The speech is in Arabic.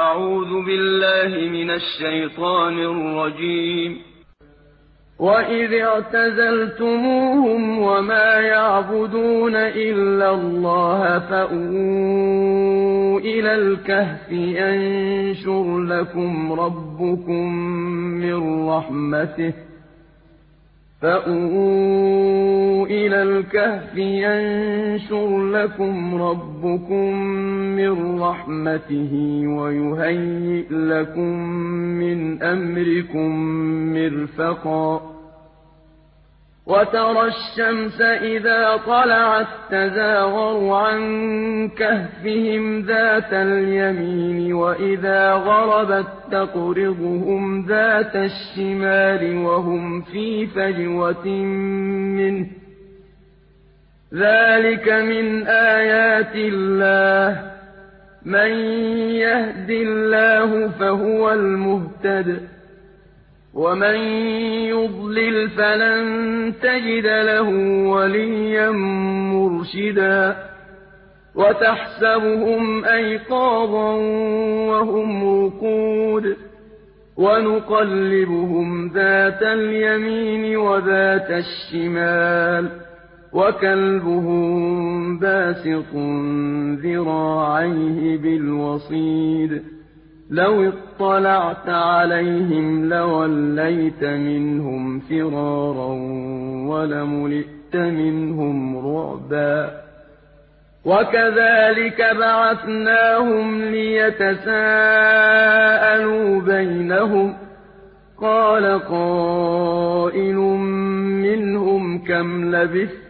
أعوذ بالله من الشيطان الرجيم. وإذ اعتزلتموهم وما يعبدون إلا الله فأووا إلى الكهف ينشر لكم ربكم من رحمته فَأْوُوا إِلَى الْكَهْفِ يَنشُرْ لَكُمْ رَبُّكُم مِّن رَّحْمَتِهِ وَيُهَيِّئْ لَكُم مِّنْ أَمْرِكُم مِّرْفَقًا. وَتَرَى الشَّمْسَ إِذَا طَلَعَت تَّزَاوَرُ عَن كَهْفِهِمْ ذَاتَ الْيَمِينِ وَإِذَا غَرَبَت تَّقْرِضُهُمْ ذَاتَ الشِّمَالِ وَهُمْ فِي فَجْوَةٍ مِّنْهُ ۚ. ذَٰلِكَ مِنْ آيَاتِ اللَّهِ ۚ مَن يَهْدِ اللَّهُ فَهُوَ الْمُهْتَدِ وَمَن يُضْلِلْ فَلَن تَجِدَ لَهُ وَلِيًّا مُّرْشِدًا وَتَحْسَبُهُمْ أَيْقَاظًا وَهُمْ رُقُودٌ وَنُقَلِّبُهُمْ ذَاتَ الْيَمِينِ وَذَاتَ الشِّمَالِ وَكَلْبُهُم بَاسِطٌ ذِرَاعَيْهِ بِالْوَصِيدِ. لَوِ اطَّلَعْتَ عَلَيْهِمْ لَوَلَّيْتَ مِنْهُمْ فِرَارًا وَلَمُلِئْتَ مِنْهُمْ رُعْبًا. وَكَذَٰلِكَ بَعَثْنَاهُمْ لِيَتَسَاءَلُوا بَيْنَهُمْ ۚ. قَالَ قَائِلٌ مِّنْهُمْ كَمْ لَبِثْتُمْ ۖ